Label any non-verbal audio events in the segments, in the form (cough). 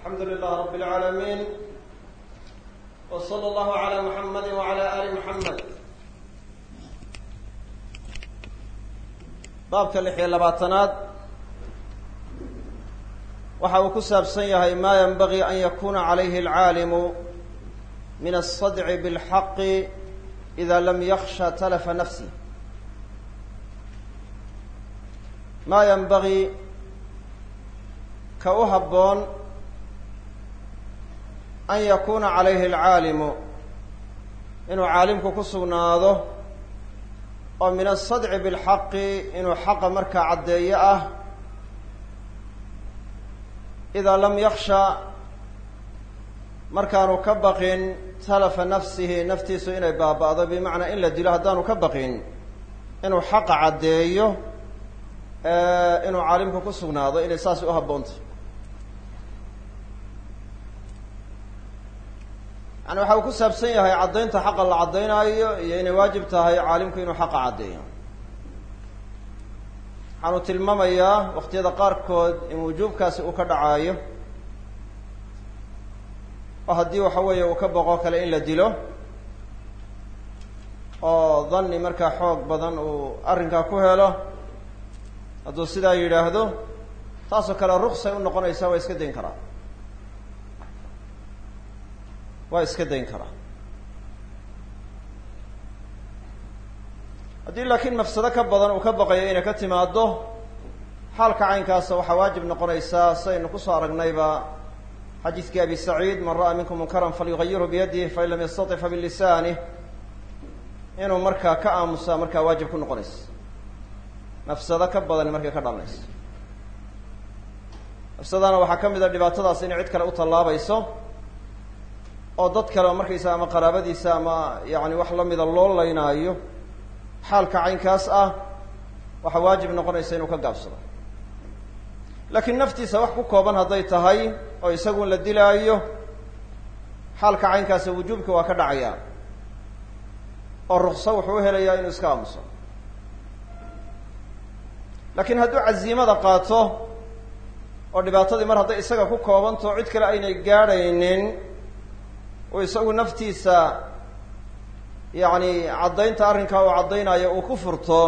الحمد لله رب العالمين وصلى الله على محمد وعلى آل محمد baabka lix iyo labaatanaad waxa uu ku saabsan yahay ma yanbagii an yakuna calayhi alcaalimu min alsadci biاlxaqi ida lam yaksha talafa nafsih maa yanbagii ka u habboon an yakuuna calayhi alcaalimu inuu caalimku ku sugnaado oo min asadci bilxaqi inuu xaqa markaa caddeeyo ah idaa lam yaksha markaanu ka baqin talafa nafsihi naftiisu inay baaba'do bimacnaa in la dilo haddaanu ka baqin inuu xaqa caddeeyo inuu caalimku ku sugnaado inay saas u habboontay yani waxa uu ku saabsan yahay caddaynta xaqa la caddaynaayo iyo inay waajib tahay caalimku inuu xaqa caddeeyo. Waxaanu tilmaamayaa waqtiyada qaarkood in wujuubkaasi uu ka dhacaayo oo haddii waxa weeye uu ka boqo kale in la dilo oo dhanni markaa xoog badan uu arrinkaa ku helo hadduu sidaa yidhaahdo taasoo kale ruksay u noqonaysaa waa iska dayn karaa waa iska dayn karaa haddii laakiin mafsado ka badan uu ka baqayo inay ka timaado xaalka caynkaasa waxaa waajib noqonaysaa sidaynu ku soo aragnayba xadiidkii abi saciid man ra'a minkum munkaran falyugayirhu biyadih fain lam yastaطic fa bilisanih inuu markaa ka aamusaa markaa waajib ku noqonaysa. Mafsado ka badani markay ka dhalanayso mafsadana waxaa ka mid a dhibaatadaas inay cid kale u tallaabayso oo dad kale markaysa ama qaraabadiisa ama yani wax lamida loo laynaayo xaalka caynkaas ah waxaa waajib noqonaysa inuu ka gaabsado laakiin naftiisa wax ku kooban hadday tahay oo isagun la dilaayo xaalka caynkaasa wujuubka waa ka dhacaya. Oo rukso wuxuu u helayaa inuu iska aamuso. Laakiin hadduu caziimada qaato oo dhibaatadii mar hadday isaga ku koobanto cid kale aynay gaadhaynin uu isagu naftiisa yacni caddaynta arrinkaa uu caddaynayo uu ku furto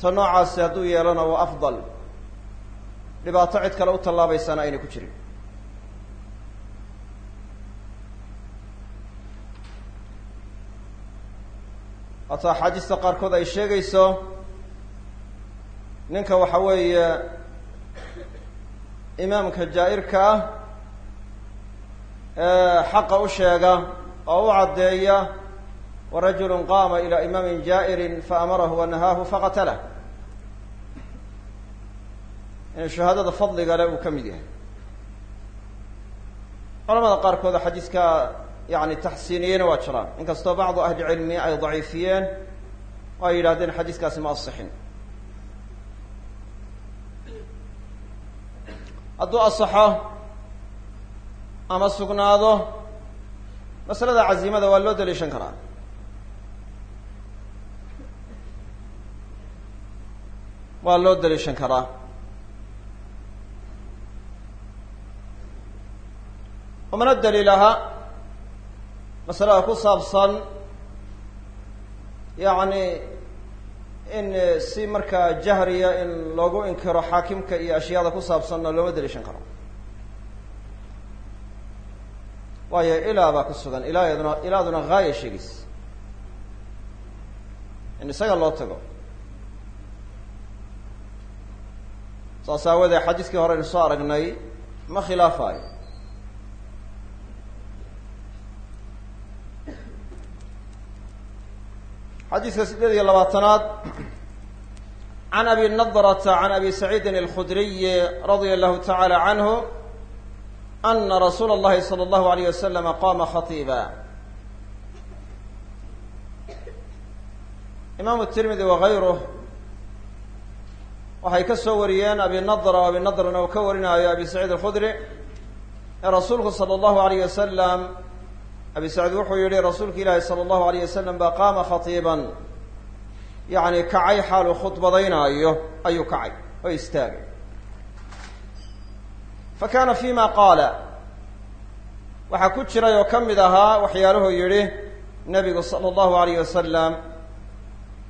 ta noocaasi hadduu yeelana waa afdal. Dhibaato cid kale u tallaabaysana aynay ku jirin. Haata axaadiista qaarkood ay sheegayso ninka waxa weeye imaamka jaa'irka ah xaqa u sheega oo u caddeeya warajulu qaama ilى imaami jaa'irin faamarahu wanahaahu faqatalah in shahaadada fadliga le uu ka mid yahay. Culamada qaarkood xadiiska yani taxsiiniyeyna waa jiraan. Inkastoo bacdu ahli cilmi ay daciifiyeen oo ay yidhahdeen xadiiskaasi ma asixin. Hadduu asaxo ama sugnaado. Masalada cazimada waa loo daliishan karaa. Waa loo daliishan karaa. Umana daliilaha masalada ku saabsan yacni in si markaa jahriya in loogu inkiro xaakimka iyo ashyaada ku saabsanna looma daliishan karo waayo ilaa baa ku sugan. Ilaayaduna ilaaduna haaya sheegaysa in isaga loo tago. Saas aawadee xadiiskii hore aynu soo aragnay ma khilaafayo xadiiska sideed iyo labaatanaad (clears throat) can abi nadrata can abi saciidin alkhudriyi radia allahu tacaala canhu ana rasuula اllahi salى اllahu alayh waslama qama khatiiba imaamu tirmidi wagayruh waxay ka soo wariyeen abi nadra o abi nadrana uu ka warinaayo abi saciid alkhudri ee rasuulku salى اllahu alayh wasalam abi saciid wuxuu yihi rasuulka ilaahi salى اllahu alayh wasalam baa qaama khatiiban yacni kacay xaaluu khudbadaynaayo ayuu kacay oo istaagay fa kaana fi ma qaala waxaa ku jiray oo ka mid ahaa waxyaaluhu yidhi nabigu sala allahu alayh wasalam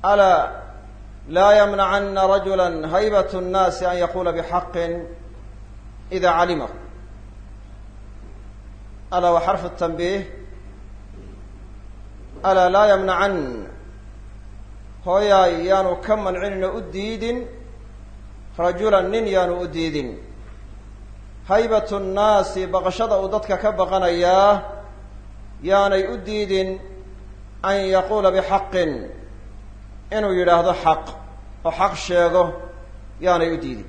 alaa laa yamnacana rajula haybat nnaasi an yaqula bixaqin ida calimahu alaa wa xarfu tanbiih alaa laa yamnacan hooyaay yaanu ka mancinino u diidin nin yaanu u haybatu nnaasi baqashada uu dadka ka baqanayaa yaanay u diidin an yaquula bixaqin inuu yidhaahdo xaq oo xaq sheego yaanay u diidin.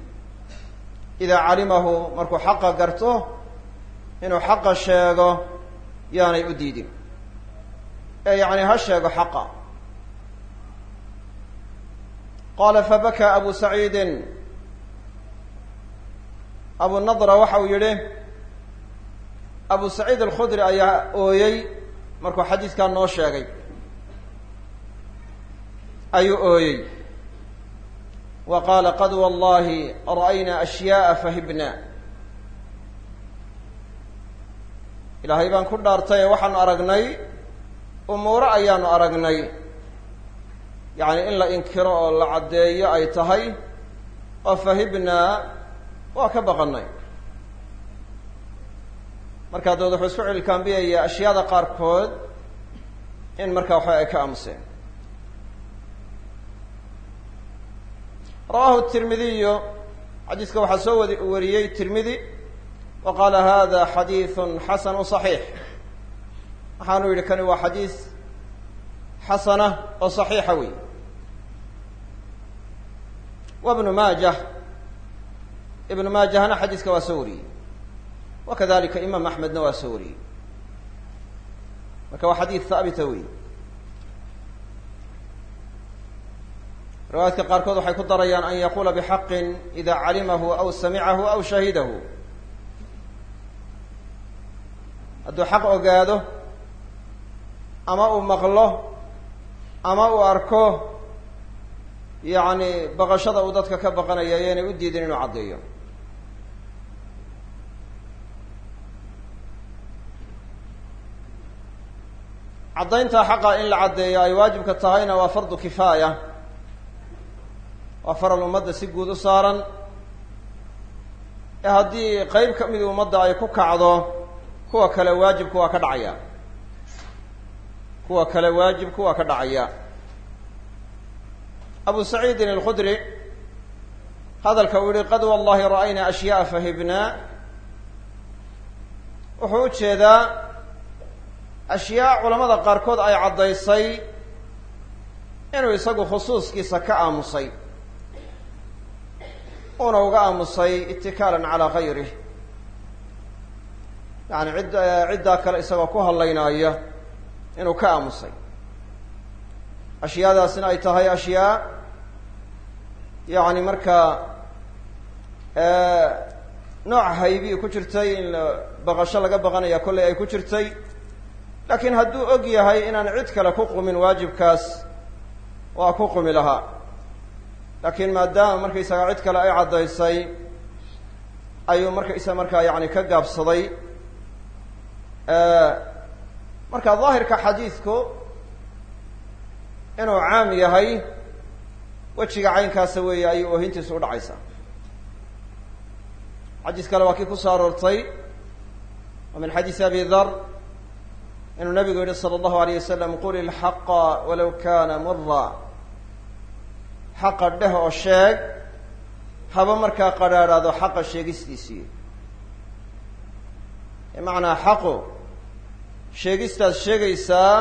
Idaa calimahu markuu xaqa garto inuu xaqa sheego yaanay u diidin. Ee yacni ha sheego xaqa. Qaala fabakaa abu saciidin abu nadra waxa uu yidhi abu saciid alkhudri ayaa ooyey markuu xadiidkaa noo sheegay ayuu ooyey. Wa qaala qad wallahi ra'aynaa ashyaaa fahibna. Ilaahay baan ku dhaartay ee waxaanu aragnay umuuro ayaanu aragnay. Yacni in la inkiro oo la caddeeyo ay tahay oo fahibnaa waa ka baqanay markaa dawad waxuu isku cilkaambiyaya ashyaada qaarkood in markaa waxa ay ka aamuseen. Rawahu tirmidiyo xadiiska waxaa soo wadi wariyey tirmidi wa qaala hada xadiidu xasanu saxiix. Waxaanu yidhi kani waa xadiis xasana oo saxiixa wey wabnu maajah ibnu maajahna xadiiska waa soo wariyey. Wa kadalika imaam axmedna waa soo wariyey. Marka waa xadiis haabita wey riwaayaadka qaarkood waxay ku darayaan an yaquula bixaqin ida calimahu aw samicahu aw shahidahu. Hadduu xaq ogaado ama uu maqlo ama uu arko yacni baqashada uu dadka ka baqanaya yaynay u diidin inuu caddeeyo caddaynta xaqa in la caddeeyo ay waajibka tahayna waa fardu kifaaya. Waa faral ummadda si guud u saaran. Ee haddii qeyb ka mid ummadda ay ku kacdo kuwa kale waajibku waa ka dhacaya. Kuwa kale waajibku waa ka dhacaya. Abu saciidin alkhudri hadalka uu yihi qad wallahi ra'aynaa ashyaaa fahibnaa wuxuu jeedaa ashyaa culamada qaarkood ay caddaysay inuu isagu khusuuskiisa ka aamusay. Uuna uga aamusay itikaalan calaa gayrih yani cidd ciddaa kale isagoo ku hadlaynaya inuu ka aamusay. Ashyaadaasina ay tahay ashyaa yani markaa nooc haybi ku jirtay in baqasho laga baqanaya kollay ay ku jirtay laakiin hadduu og yahay inaan cid kale ku qumin waajibkaas waa ku qumi lahaa. Laakiin maadaama markaysaga cid kale ay caddaysay ayuu markaysa markaa yani ka gaabsaday marka daahirka xadiidku inuu caam yahay wejiga caynkaasa weeye ayuu oohintiisu u dhacaysaa. Xadiis kale waa kii ku soo aroortay wa min xadiisi abi dar inuu nabigu yihi salى اllahu alayh wasalam qul ilxaqa walow kana mura xaqa dheh oo sheeg haba markaa qadhaadhaado xaqa sheegistiisii bimacnaa xaqu sheegistaad sheegaysaa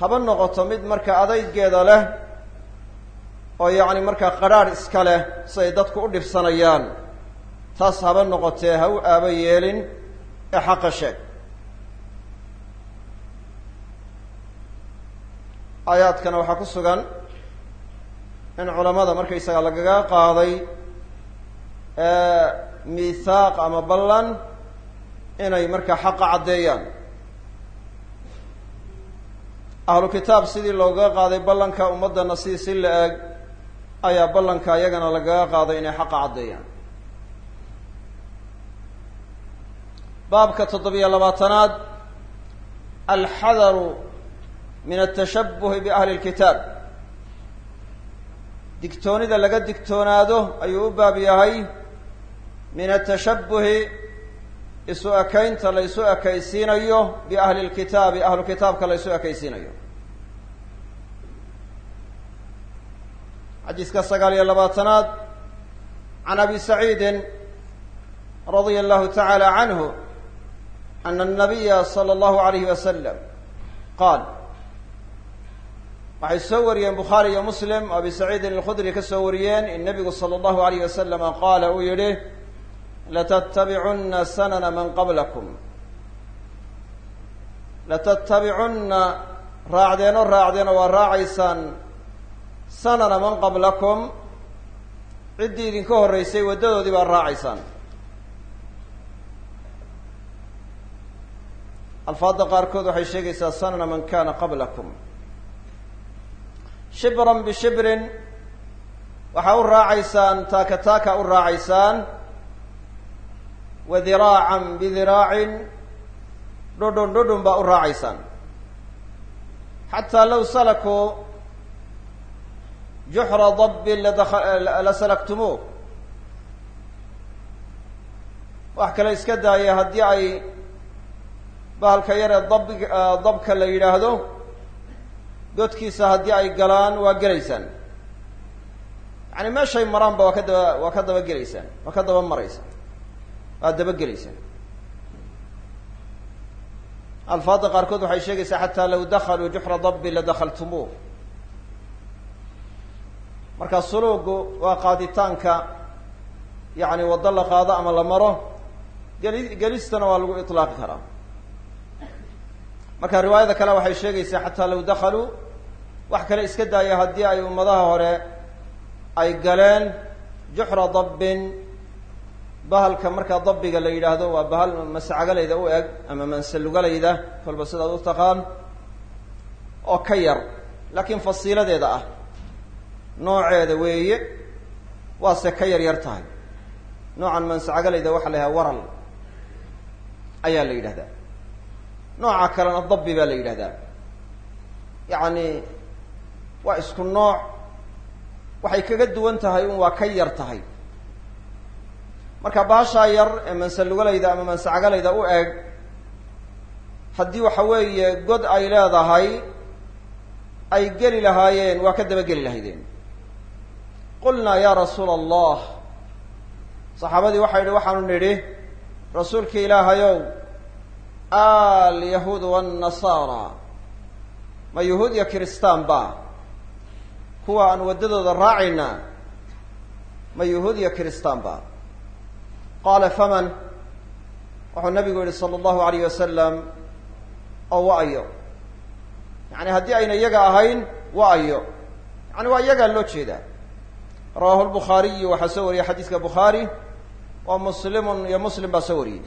haba noqoto mid marka adaygeeda leh oo yacni markaa qadhaadh iska leh siay dadku u dhibsanayaan taas haba noqotee ha u aabo yeelin ee xaqa sheeg aayaadkana waxaa ku sugan in culamada markaysaga lagaga qaaday mithaaq ama ballan inay markaa xaqa caddeeyaan. Ahlu kitaab sidii loogaga qaaday ballanka ummaddana sidii si la eg ayaa ballanka iyagana lagaga qaaday inay xaqa caddeeyaan. Baabka toddobiyo labaatanaad alxadaru min atashabuhi biahli lkitaab digtoonida laga digtoonaado ayuu u baab yahay min atashabuhi isu ekaynta la ysu ekaysiinayo biahli lkitaabi ahlu kitaabka la ysu ekaysiinayo. Xadiiska sagaal iyo labaatanaad can abi saciidin radia allahu tacaala canhu ana anabiya sala allahu alayhi wasalam qaal waxay soo wariyeen bukhaari iyo muslim abi saciidin alkhudri ka soo wariyeen in nabigu sala allahu alayh wasalama qaala uu yihi latattabicunna sanana man qablakum. Latattabicunna raacdeeno raacdeeno waa raacaysaan sanana man qablakum. Ciddii idinka horreysay waddadoodii baad raacaysaan. Alfaadda qaarkood waxay sheegaysaa sanana man kana qablakum shibran bishibrin waxaa u raacaysaan taaka taaka u raacaysaan wa diraacan bidiraacin dhudhun dhudhun baa u raacaysaan. Xataa low salakuu juxra dabbin la salaktumuuh. Wax kale iska daaya haddii ay bahalka yaree dab dabka la yidhaahdo godkiisa haddii ay galaan waa gelaysaan. Yani meeshay maraanba waa ka daba waa ka daba gelaysaan waa ka daba maraysaan. Waa daba gelaysaan. Alfaadda qaarkood waxay sheegaysaa xataa law dakaluu juxra dabbin la dakaltumuuh marka suluugu waa qaaditaanka yani waddo la qaado ama la maro geli gelistana waa lagu itlaaqi karaa. Marka riwaayada kale waxay sheegaysaa xataa law dakaluu wax kale iska daaya haddii ay ummadaha hore ay galeen juxra dabbin bahalka markaa dabbiga la yidhaahdo waa bahal mascagalayda u eg ama mansalugalayda kolba sidaad u taqaan oo ka yar laakiin fasiiladeeda ah nooceeda weeye waase ka yar yar tahay. Noocan mansacagalayda waxaa la yidhaha waral ayaa la yidhahdaa. Nooca kalena dabbi baa la yidhahdaa. Yacni waa isku nooc. Waxay kaga duwan tahay un waa ka yar tahay. Marka baashaa yar ee mansalugalayda ama mansacagalayda u eg haddii waxa weeye god ay leedahay ay geli lahaayeen waa ka daba geli lahaydeen. Qulnaa ya rasuula allah saxaabadii waxay idhi waxaanu nidhi rasuulka ilaahayow alyahuud wاnnasaara ma yahuud iyo kiristaan ba kuwa aan waddadooda raacayna ma yahuud iyo kiristaan ba qaala faman? Wuxuu nabigu yihi sala allahu alayh wasalam oo wa ayo yani haddii ayna iyaga ahayn wa ayo yani waa iyagaa loo jeedaa. Rawahu lbukhaariyu waxaa soo wariyey xadiiska bukhaari wa muslimun iyo muslim baa soo wariyey.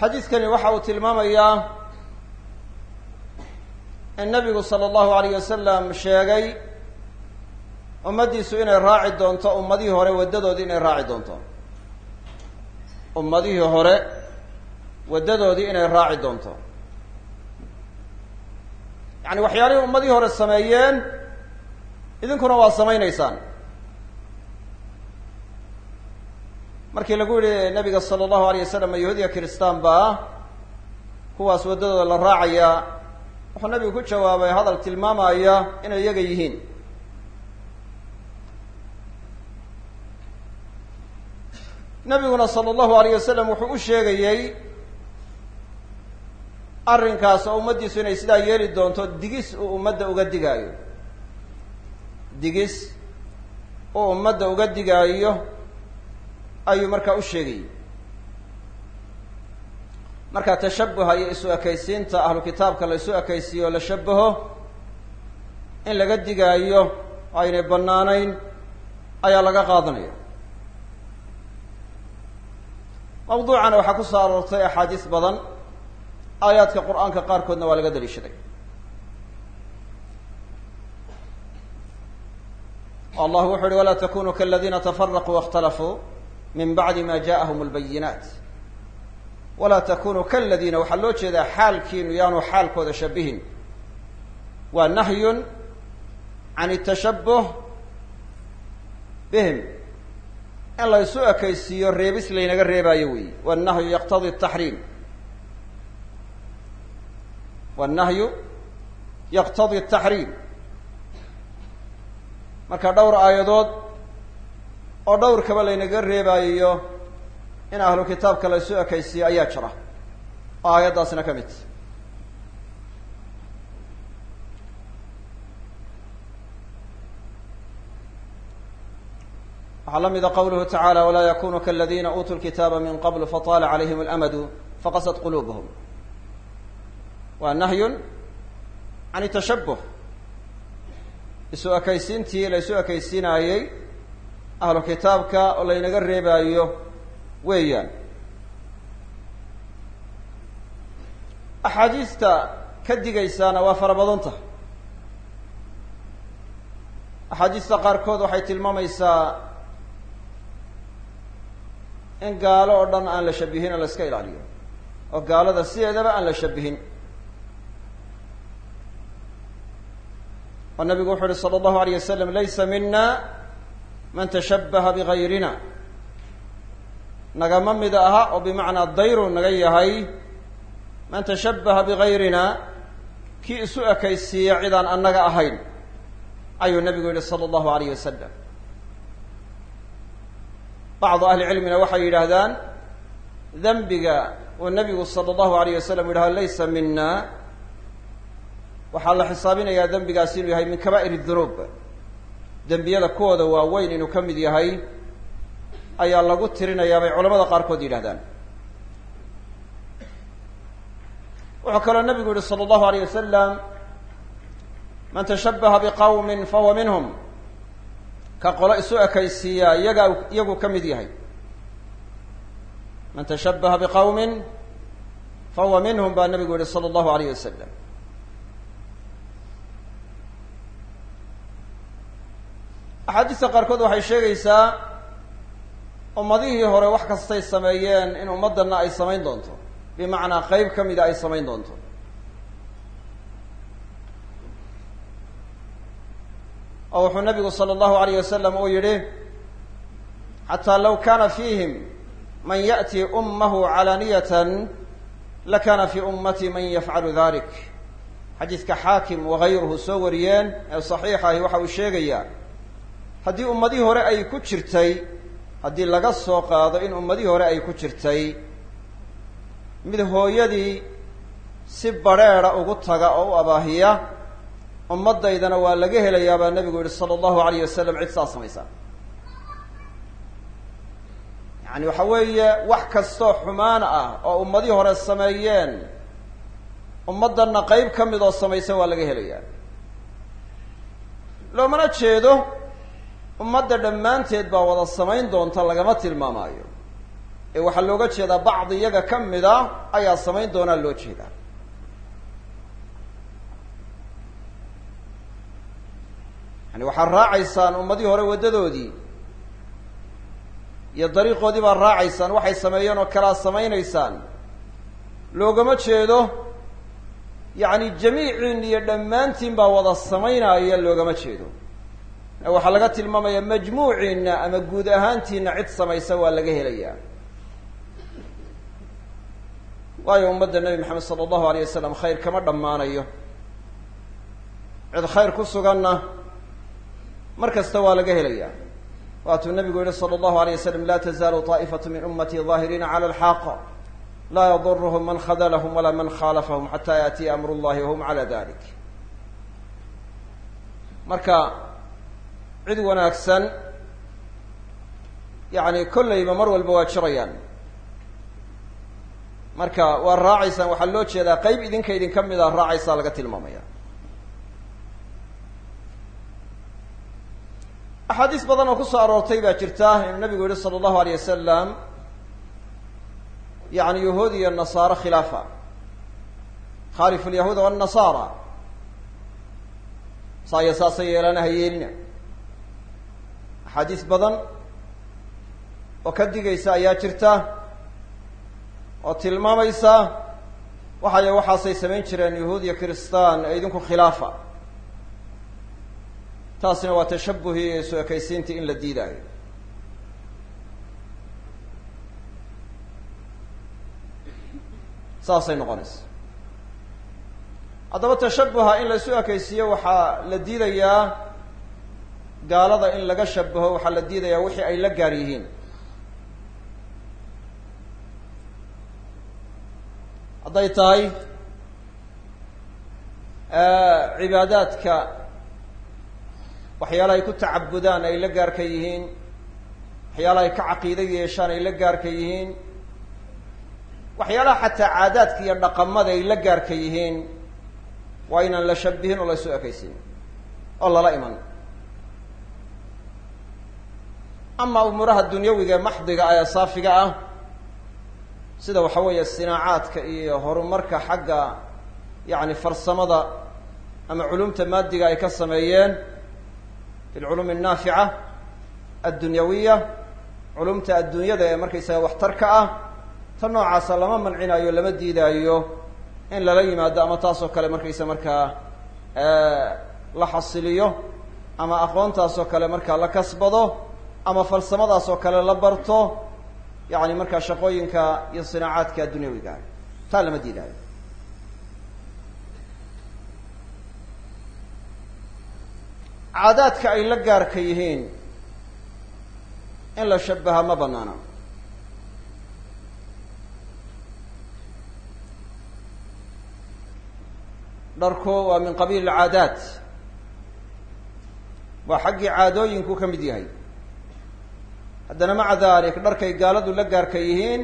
Xadiidkani waxa uu tilmaamayaa in nabigu sala allahu alayh wasalam sheegay ummaddiisu inay raaci doonto ummadihii hore waddadoodii inay raaci doonto. Ummadihii hore waddadoodii inay raaci doonto. Yacani waxyaalihii ummadihii hore sameeyeen idinkuna waa samaynaysaan. Markii lagu yihi nabiga sala allahu alayh wasalam yahuudiya kiristaan baa kuwaas waddadooda la raacaya wuxuu nabigu ku jawaabay hadal tilmaamaya inay iyaga yihiin. Nabiguna sala allahu alayh wasalam wuxuu u sheegayey arrinkaas oo ummaddiisu inay sidaa yeeli doonto digis uu ummadda uga digaayo. Digis uu ummadda uga digaayo ayuu markaa u sheegayey marka tashabuha iyo isu ekaysiinta ahlu kitaabka la isu ekaysiiyo la shabaho in laga digaayo aynay bannaanayn ayaa laga qaadanaya. Mawduucana waxaa ku soo aroortay axaadiis badan. Aayaadka qur'aanka qaarkoodna waa laga daliishaday. Allah wuxu uhi walaa takunuu kaladiina tafaraquu waاkhtalafuu min bacdi ma ja'ahum albayinaat walaa takunuu kaladiina waxaa loo jeedaa xaalkiinu yaanu xaalkooda shabihin waa nahyun can itashabuh bihim. In la ysu ekaysiiyo reebis laynaga reebaayo weyi wannahyu yaqtadi ataxriim wannahyu yaqtadi ataxriim marka dhowr aayadood oo dhowrkaba laynaga reebaayo in ahlu kitaabka la isu ayaa jira. Oo aayaddaasina ka mid. Waxaa la mida qawluhu tacaala walaa yakunu kaladina uutuu lkitaaba min qabl fataala calayhim اlamadu faqasat qulubuhum waa nahyun can tashabuh isu ekaysiintii la isu ekaysiinaayey ahlu kitaabka oo laynaga reebaayo weeyaan axaadiista ka digaysaana waa fara badan tahay axaadiista qaarkood waxay tilmaamaysaa in gaalo oo dhan aan la shabihin oo la iska ilaaliyo oo gaalada sideedaba aan la shabihin oo nabigu wuxu uhi salى اllahu alayه wasalam laysa mina man tashabaha bigayrina nagama mida aha oo bimacnaa dayru naga yahay. Man tashabaha bigayrina kii isu ekaysiiya cidaan annaga ahayn ayuu nabigu yihi salى اllahu alayh wasalam bacdu ahli cilmina waxay yidhaahdaan dembiga uu nabigu sala allahu alayh wasalam yidhahdo laysa mina waxaa la xisaabinayaa dembigaasi inuu yahay min kaba'ir dunuub dembiyada kuwooda waaweyn inuu ka mid yahay ayaa lagu tirinayaa bay culamada qaarkood yidhahdaan wuxuu kaloo nabigu yihi sala allahu alayh wasalam man tashabaha biqawmin fahuwa minhum. Ka qolo isu ekaysiiyaa iyagaa iyagu ka mid yahay. Man tashabaha biqawmin fahuwa minhum baa nabigu yihi sala allahu alayh wasalam axaadiista qaarkood waxay sheegaysaa ummadihii hore wax kastay sameeyeen in ummaddanna ay samayn doonto. Bimacnaa qeyb ka mida ay samayn doonto. Oo wuxuu nabigu sala allahu alayh wasalam uu yidhi xataa law kana fiihim man ya'tii ummahu calaniyatan lakana fi ummati man yafcalu dalik xadiidka xaakim wagayruhu soo wariyeen ee saxiixahi waxa uu sheegayaa haddii ummadii hore ay ku jirtay haddii laga soo qaado in ummadihii hore ay ku jirtay mid hooyadii si badrheeda ugu taga oo u abaahiya ummadaydana waa laga helayaa baa nabigu yihi sala allahu alayh wasalam cid saa samaysa. Yani waxa weeye wax kastoo xumaan ah oo ummadihii hore sameeyeen ummaddanna qeyb ka mid oo samaysa waa laga helayaa. Loomana jeedo ummadda dhammaanteed baa wada samayn doonta lagama tilmaamaayo. Ee waxaa looga jeedaa bacdi iyaga ka mid ayaa samayn doonaa loo jeedaa. Yani waxaad raacaysaan ummadihii hore waddadoodii iyo dariiqoodii baad raacaysaan waxay sameeyeen oo kalaa samaynaysaan. Loogama jeedo yacni jamiiciin iyo dhammaantiin baa wada samaynaya loogama jeedo waxaa laga tilmaamaya majmuuciina ama guud ahaantiina cid samaysa waa laga helayaa. Waayo ummadda nebi maxamed sala allahu alayh wasalam khayr kama dhammaanayo. Cid khayr ku suganna mar kasta waa laga helayaa. Waatuu nabigu yihi sala allahu alayh wasalam laa tazaalu taa'ifatu min ummatii daahiriina cala alxaq laa yaduruhum man khadalahum walaa man khaalafahum xataa yaatiya amru llahi wahum cala dalik marka cid wanaagsan yani kollayba mar walba waa jirayaan. Marka waa raacaysaan waxaa loo jeedaa qeyb idinka idinka mid a raacaysaa laga tilmaamaya. Axaadiis badan oo ku soo aroortay baa jirta inuu nabigu yihi sala allahu alayh wasalam yani yahuud iyo nasaaro khilaafa. Khaalifu lyahuuda wاnnasaara saaya saasa yeelana ha yeelina axaadiis badan oo ka digaysa ayaa jirta oo tilmaamaysa waxay waxaasay samayn jireen yahuud iyo kiristaan ee idinku khilaafa. Taasina waa tashabuhii iyo isu ekaysiintii in la diidaayo. Saasay noqonaysa. Haddaba tashabuha in la isu ekaysiiyo waxaa la diidayaa gaalada in laga shabaho waxaa la diidayaa wixii ay la gaar yihiin. Hadday tahay cibaadaadka waxyaalaha ay ku tacabudaan ay la gaarka yihiin waxyaalaha ay ka caqiido yeeshaan ay la gaarka yihiin waxyaalaha xataa caadaadka iyo dhaqamada ay la gaarka yihiin waa inaan la shabihin oo la isu ekaysin oo lala iman ama umuuraha dunyawiga maxdiga ah ee saafiga ah sida waxa weeye sinaacaadka iyo horumarka xagga yacni farsamada ama culumta maadiga ay ka sameeyeen fi lculuum annaafica addunyawiya culumta adduunyada ee markaysaga waxtarka ah ta noocaasa lama mancinaayo lama diidaayo in lala yimaado ama taasoo kale markaysa markaa la xasiliyo ama aqoontaasoo kale markaa la kasbado ama farsamadaasoo kale la barto yani markaa shaqooyinka iyo sinaacaadka dunyawiga ah taa lama diidaayo. Caadaadka ay la gaarka yihiin in la shabaha ma banaana dharku waa min qabiil alcaadaat waa xaggii caadooyinku ka mid yahay haddana maca dalik dharkay gaaladu la gaarka yihiin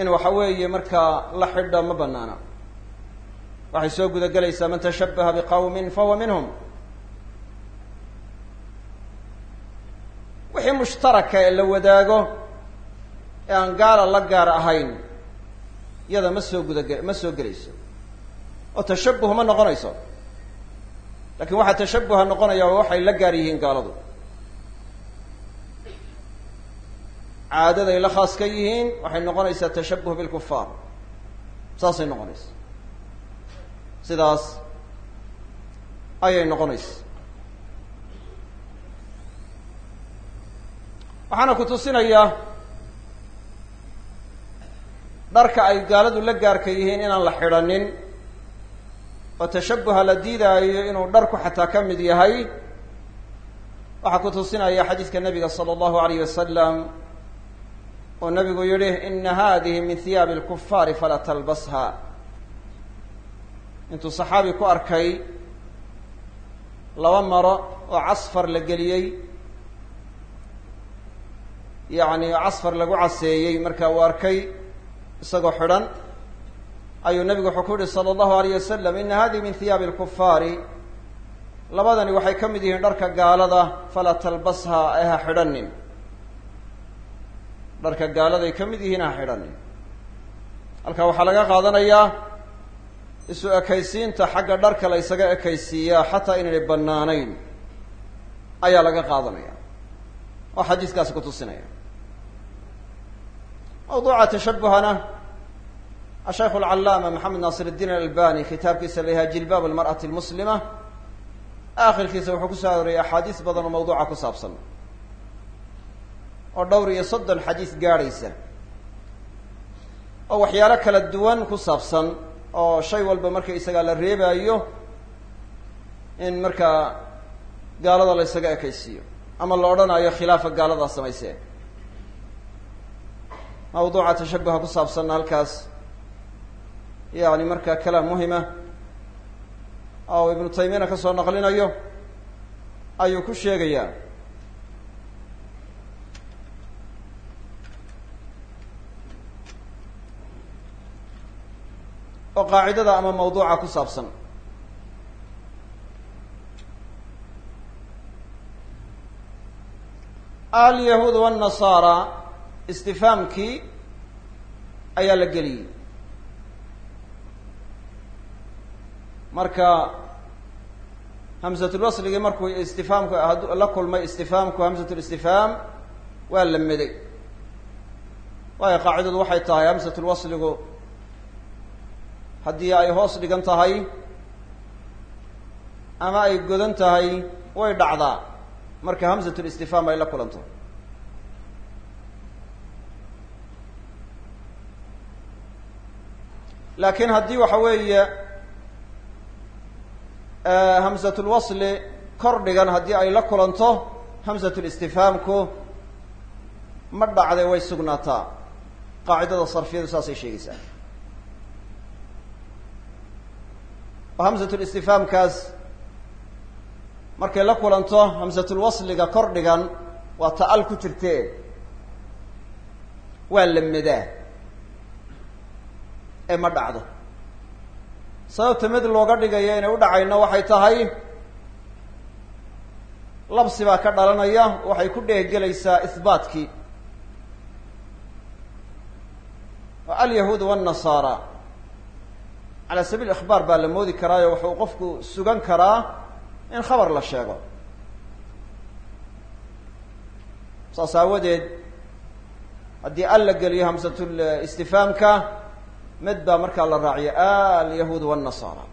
in waxa weeye markaa la xidho ma banaana waxay soo guda gelaysaa man tashabaha biqawmin fahuwa minhum. Wixii mushtaraka ee la wadaago ee aan gaala la gaar ahayn iyada ma soo guda ma soo gelayso. Oo tashabuh ma noqonayso. Lakin waxaa tashabuha noqonaya waa waxay la gaar yihiin gaaladu caadaday la khaas ka yihiin waxay noqonaysaa tashabuh bilkufaar. Saasay noqonaysa sidaas ayay noqonaysa waxaana ku tusinayaa dharka ay gaaladu la gaarka yihiin inaan la xidhanin oo tashabuha la diidaayo inuu dharku xataa ka mid yahay. Waxaa ku tusinaya xadiidka nabiga sala allahu alayh wasalam oo nabigu yihi ina hadihi min hiyaabi lkufaari falaa talbasha. Intuu saxaabi ku arkay laba maro oo casfar la geliyey yacni casfar lagu caseeyey marka uu arkay isagoo xidhan ayuu nabigu wuxuu ku yihi sala allahu alayh wasalam ina hadihi min hiyaabi lkufaari labadani waxay ka mid yihiin dharka gaalada falaa talbasha ee ha xidhanin dharka gaaladay ka mid yihiin ha xidhanin halkaa waxaa laga qaadanayaa isu ekaysiinta xagga dharka la ysaga ekaysiiyaa xataa inaynay bannaanayn ayaa laga qaadanaya. Oo xadiiskaasi ku tusinaya. Mawduuca tashabuhana ashaykh alcallaama maxamed naasir iddiin alalbani kitaabkiisa la yahaa jilbaab almar'ati almuslima aakhirkiisa wuxuu ku soo arooriyay axaadiis badan oo mawduuca ku saabsan oo dhowr iyo soddon xadiis gaadhaysa oo waxyaalo kala duwan ku saabsan oo shay walba marka isagaa la reebaayo in markaa gaalada la ysaga ekaysiiyo ama la odhanayo khilaafa gaaladaa samaysee mawduuca tashabuha ku saabsanna halkaas yani markaa kalaam muhima oo ibnu taymiyana ka soo naqlinayo ayuu ku sheegayaa qaacidada ama mawduuca ku saabsan. Alyahuud wاnnasaara istifaamkii ayaa la geliyey. Marka hamsatulwasligi markuu istifaamku la kulmay istifaamku hamsatulistifhaam waa la meday. Waayo qaacidadu waxay tahay hamsatulwasligu haddii ay hoos dhigan tahay ama ay godan tahay way dhacdaa. Marka hamsatulistifhaam ay la kulanto. Laakiin haddii waxa weeye hamsatulwasli kor dhigan haddii ay la kulanto hamsatulistifhaamku ma dhacday way sugnaataa. Qaacidada sarfiyadu saasay sheegaysaa oo hamsatulistifhaamkaas markay la kulanto hamsatulwasliga kor dhigan waa ta-al ku jirte waa la medaa ee ma dhacdo. Sababta mid looga dhigayo inay u dhacayno waxay tahay labsi baa ka dhalanaya waxay ku dheehgelaysaa ihbaatkii oo alyahuud wاnnasaara cala sabiil ikhbaar baa la moodi karaayo wuxuu qofku sugan karaa in khabar la sheego. Saas aawadeed haddii al la geliyo hamsatul istifhaamka mid baa markaa la raaciyo alyahuud wاnnasaara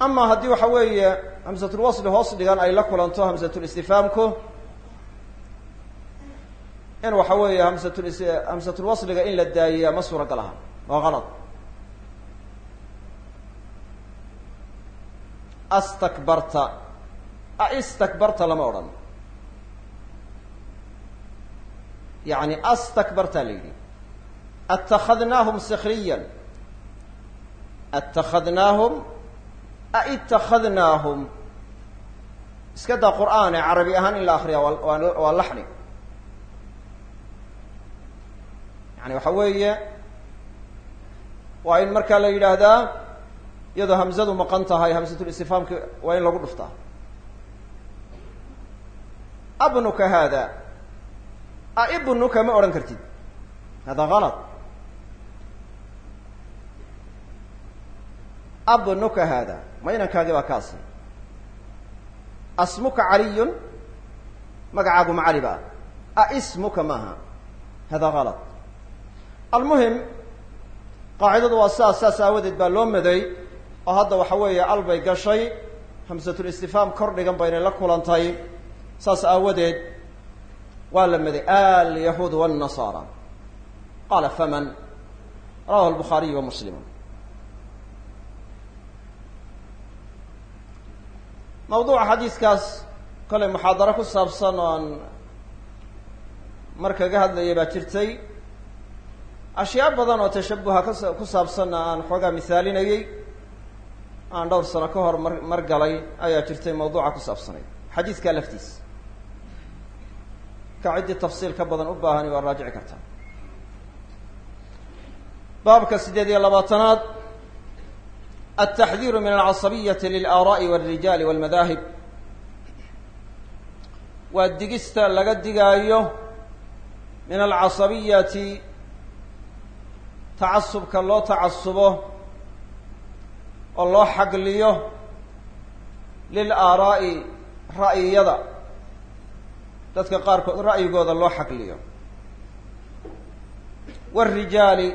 ama haddii waxa weeye hamsatulwasli hoos dhigan ay la kulanto hamsatulistifhaamku in waxa weeye hamsatul hamsatulwasliga in la daayiya ma suuragal aha waa kalad astakbarta. Aistakbarta lama odhan. Yani astakbarta la yidhi. Atakadnaahum sikriya atakadnaahum aitakadnaahum iska daa qur'aane carabi ahaan in la akriya waa waa laxni. Yani waxa weeye waa in markaa la yidhaahdaa iyadoo hamzadu maqan tahay hamsatulistifhaamka waa in lagu dhuftaa. Abnuka hada aibnuka ma odhan kartid. Hada kalad abnuka hada ma inankaagi baa kaasi asmuka caliyun magacaagu ma cali ba aismuka maaha. Hada kalad almuhim qaacidadu waa saas saas aawadeed baa loo maday. Oo hadda waxa weeye albay gashay hamsatulistifhaam kor dhigan baynay la kulantay. Saas aawadeed waa la maday alyahuud wاnnasaara qaala faman? Rawahu lbukhaariy wa muslim. Mawduuca xadiiskaas kolay muxaadaro ku saabsan oo aan mar kaga hadlayay baa jirtay ashyaa badan oo tashabuha kas ku saabsanna aan xoogaa misaalinayey aan dhowr sano ka hor mar mar galay ayaa jirtay mawduuca ku saabsanay. Xadiiskaa laftiisa ka ciddii tafsiil ka badan u baahani waa raajici kartaa baabka siddeed iyo labaatanaad altaxdiiru min alcasabiyati lilaara'i walrijaali walmadaahib. Waa digista laga digaayo min alcasabiyati tacasubka loo tacasubo oo loo xagliyo lil aaraa'i ra'yiyada. Dadka qaarkood ra'yigooda loo xagliyo. Waalrijaali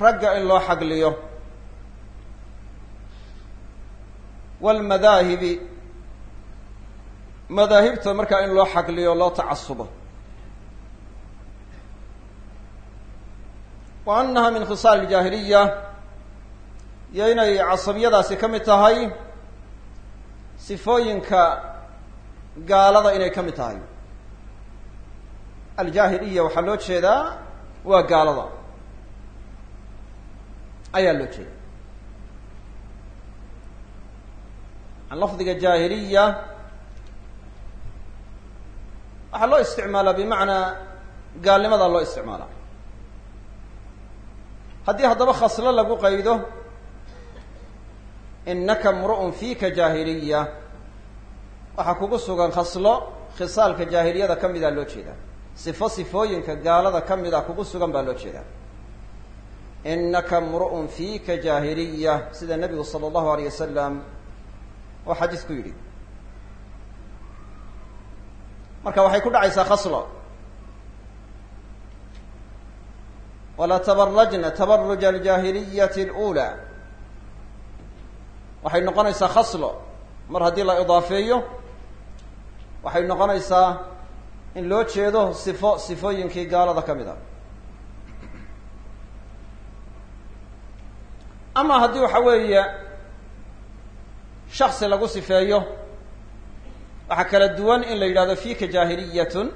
ragga in loo xagliyo. Waalmadaahibi madaahibta markaa in loo xagliyo loo tacasubo wa annaha min khisaal iljaahiliya iyo inay casabiyadaasi ka mid tahay sifooyinka gaalada inay ka mid tahay aljaahiliya waxaa loo jeedaa waa gaalada ayaa loo jeeda lafdiga jaahiliya waxaa loo isticmaalaa bimacnaa gaalnimadaa loo isticmaalaa haddii haddaba khaslo lagu qaydo inaka mru'un fiika jaahiliya. Waxaa kugu sugan khaslo khisaalka jaahiliyada ka mida loo jeedaa. Sifo sifooyinka gaalada ka mida kugu sugan baa loo jeedaa. Inaka mru'un fiika jaahiliya sida nebigu sala allahu alayh wasalam oo xadiis ku yidhi. Marka waxay ku dhacaysaa khaslo walatabarajna tabaruja aljaahiliyati اluulaa waxay noqonaysaa khaslo mar haddii la idaafeeyo waxay noqonaysaa in loo jeedo sifo sifooyinkii gaalada ka mid a ama haddii waxa weeye shaksi lagu sifeeyo waxaa kala duwan in la yidhahdo fika jaahiliyatun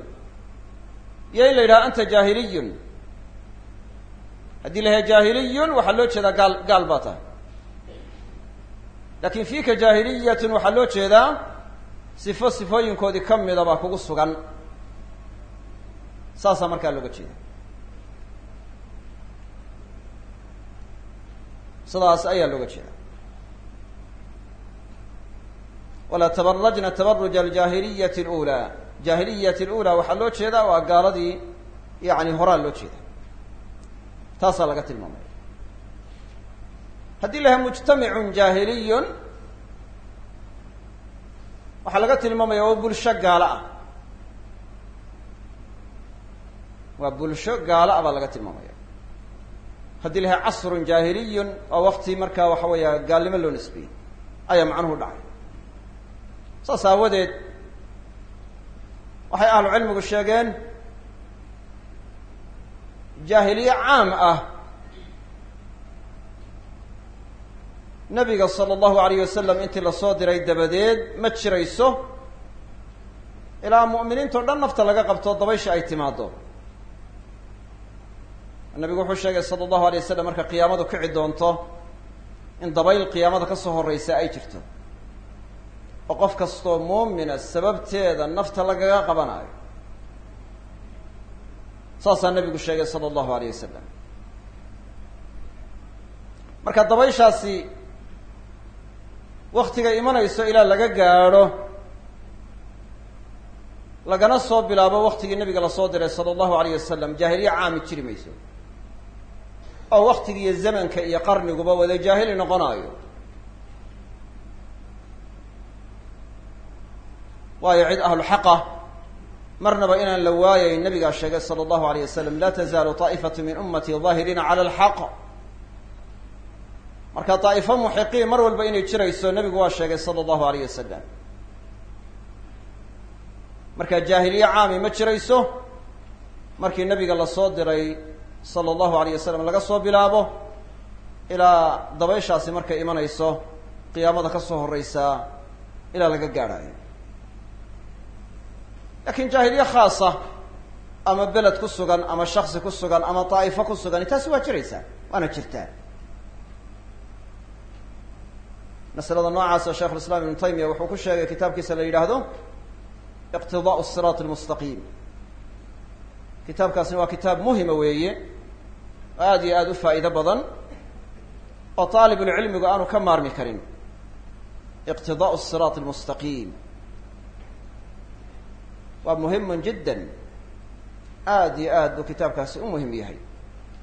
iyo in la yidhahdo anta jaahiliyun haddii la yahay jaahiliyun waxaa loo jeedaa gaal gaal baa tahay lakin fika jaahiliyatun waxaa loo jeedaa sifo sifooyinkoodii ka mida baa kugu sugan saasaa markaa looga jeeda sidaas ayaa looga jeeda walaa tabarajna tabaruja aljaahiliyati اlأulى jaahiliyati اlأulى waxaa loo jeedaa waa gaaladii yani horaa loo jeeda taasaa laga tilmaamaya haddii la yahay mujtamicun jaahiliyun waxaa laga tilmaamaya waa bulsho gaalo ah. Waa bulsho gaalo ah laga tilmaamaya. Haddii la yahay casrun jaahiliyun waa wakti markaa waxa weeya gaalnimo loo nisbiyey ayaa macnuhu dhacay. Saas aawadeed waxay ahlu cilmigu sheegeen jaahiliye caam ah. Nabiga sala allahu alayh wasalam intii la soo diray dabadeed ma jirayso. Ilaa mu'miniintao dhan nafta laga qabto dabaysha ay timaado nabigu wuxuu sheegay sala allahu alay wasalam marka qiyaamadu kici doonto in dabayl qiyaamada ka soo horreysa ay jirto. Oo qof kastoo muumina sababteeda nafta lagaga qabanayo saasaa nabigu sheegay sala allahu alayh wasalam marka dabayshaasi waktiga imanayso ilaa laga gaadho lagana soo bilaabo waktigii nabiga la soo diray sala allahu alayh wasalam jaahiliye caami jiri mayso. Oo waktiga iyo zamanka iyo qarniguba wada jaahili noqonayo waayo cid ahlu xaqa marnaba inaan la waayayn nabigaa sheegay sala allahu alayh wasalam la tazaalu taa'ifatu min ummati daahiriina cala alxaq marka daa'ifo muxiqiin mar walba inay jirayso nebigu waa sheegay sala allahu alayh wasalam marka jaahiliye caami ma jirayso markii nabiga la soo diray sala allahu alayh wasalam laga soo bilaabo ilaa dabayshaasi markay imanayso qiyaamada ka soo horreysaa ilaa laga gaadhayo laakiin jaahiliye khaasa ama beled ku sugan ama shaksi ku sugan ama daa'ifo ku sugan taasi waa jiraysaa waana jirtaa. Masalada noocaasa sheikh ulislaam ibnu taymiya wuxuu ku sheegay kitaabkiisa la yidhaahdo iqtidaau siraat almustaqiim kitaabkaasina waa kitaab muhima weeye aada iyo aada u faa'iido badan oo taalibulcilmigu aanu ka maarmi karin. Iqtidaau siraat almustaqiim waa muhimun jiddan. Aada iyo aad buu kitaabkaasi u muhiim yahay.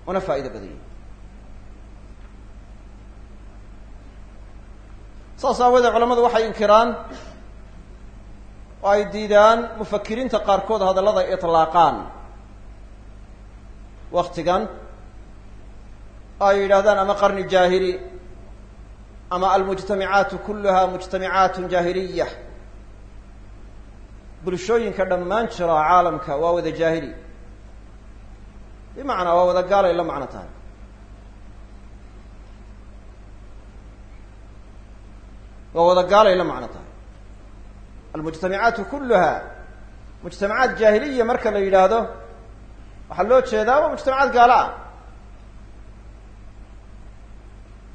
Una faa'ido badan yahay saas aawoodee culamadu waxay inkiraan oo ay diidaan mufakiriinta qaarkood hadallada ay itlaaqaan. Waktigan oo ay yidhahdaan ama qarni jaahili ama almujtamicaatu kuluha mujtamicaat jaahiliya bulshooyinka dhammaan jira caalamka waa wada jaahili. Bimacnaa waa wada gaalay la macno tahay. Waa wada gaalay la macno tahay. Almujtamicaatu kuluha mujtamacaat jaahiliya marka la yidhaahdo waxaa loo jeedaa waa mujtamacaad gaalo ah.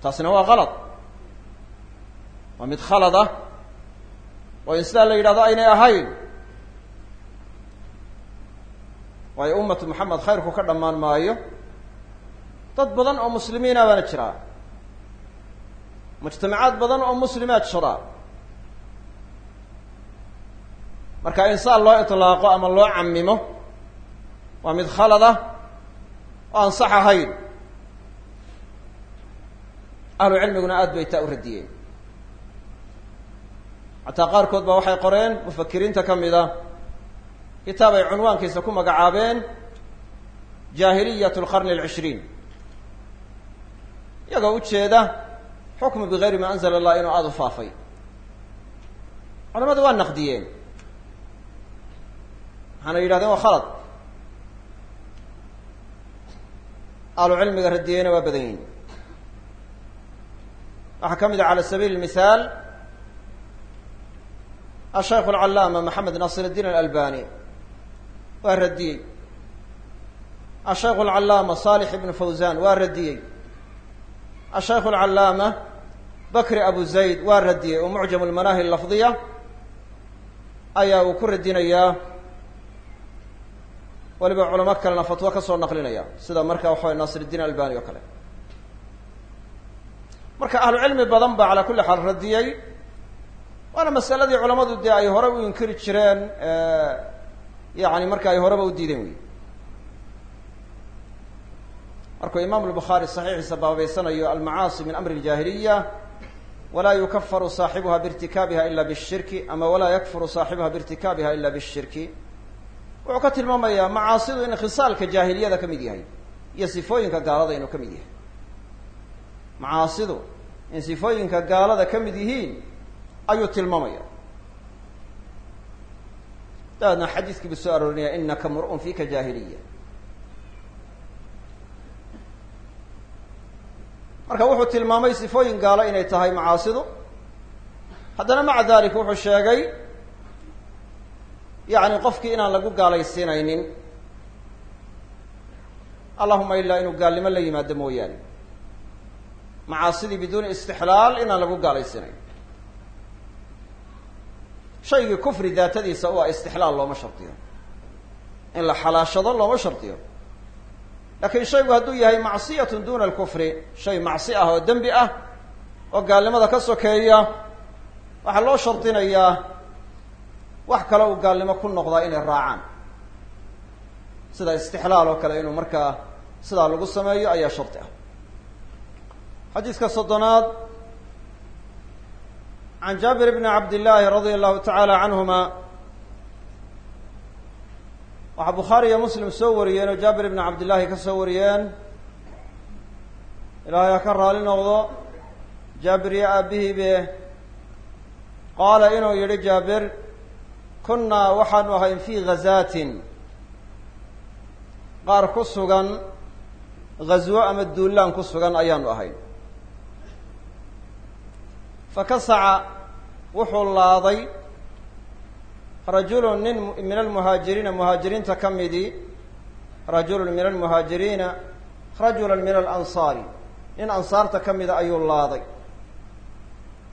Taasina waa kalad waa mid khalad ah. Oo in sidaa la yidhahdo aynay ahayn waayo ummatu maxamed khayrku ka dhammaan maayo. Dad badan oo muslimiina baana jiraa mujtamacaad badan oo muslimaad jiraa marka insaan loo itlaaqo ama loo camimo waa mid khalad ah oo aan sax ahayn. Ahlu cilmiguna aad bay taa u radiyeen. Xataa qaarkood ba waxay qoreen mufakiriinta ka mid a kitaab ay cunwaankiisa ku magacaabeen jaahiliyat lqarni alcishriin. Iyagoo ujeeda xukmu bigayri ma anzala allah inuu aada u faafay. Culamadu waa naqdiyeen. Waxaana yidhahdeen waa khalad. Ahlu cilmiga radiyeyna waa badan yihiin waxaa ka mid a cala sabiili lmithaal ashaykh alcallaama maxamed nasir الdiin alalbani waa radiyey. Ashaykh alcallaama salix ibn fawzan waa radiyey. Ashaykh alcallaama bakri abu zayd waa radiyey oo mucjam lmanaahi lafdiya ayaa uu ku radinayaa waliba culamo kalena fatwo ka soo naqlinaya sida marka waxa nasir الdiin albani oo kale. Marka ahlu cilmi badan baa calaa kulli xaal radiyey. Waana masaladii culamadu dee ay hore u inkiri jireen yani marka ay horeba u diideen wey markuu imaamu lbukhaari saxiixiisa baabeysanayo almacaasi min amri اljaahiliya walaa yukafaru saaxibuha birtikaabiha ila bishirki ama walaa yakfuru saaxibuha birtikaabiha ila bishirki wuxuu ka tilmaamayaa macaasidu in khisaalka jaahiliyada ka mid yahay iyo sifooyinka gaalada inuu ka mid yahay macaasidu in sifooyinka gaalada ka mid yihiin ayuu tilmaamaya dabeedna xadiiskii buu soo aroorinaya inaka mur-un fika jaahiliya. Marka wuxuu tilmaamay sifooyin gaalo inay tahay macaasidu. Haddana maca dalik wuxuu sheegay yacni qofkii inaan lagu gaalaysiinaynin allahuma ilaa inuu gaalnimo la yimaado mooyaane. Macaasidii biduuni istixlaal inaan lagu gaalaysiinayn shaygii kufri daatadiisa u ah istixlaal looma shardiyo in la xalaashado looma shardiyo laakiin shaygu hadduu yahay macsiyatun duna alkufri shay macsi ah oo dembi ah oo gaalnimada ka sokeeya waxaa loo shardinayaa wax kale uu gaalnimo ku noqdaa inay raacaan. Sida istixlaal oo kale inuu markaa sidaa lagu sameeyo ayaa shardi ah. Xadiiska soddonaad can jaabir bni cabd illaahi radia allahu tacaala canhuma waxaa bukhaari iyo muslim soo wariyeen oo jaabir ibni cabdillaahi ka soo wariyeen ilaahay ha ka raali noqdo jaabir iyo aabihii be qaala inuu yihi jaabir kunnaa waxaanu ahayn fii ghazaatin qaar ku sugan ghaswo ama duulaan ku sugan ayaanu ahayn fakasaca wuxuu laaday rajulun nin min almuhaajiriina muhaajiriinta ka midii rajulun min almuhaajiriina rajula min alansaari. Nin ansaarta ka mida ayuu laaday.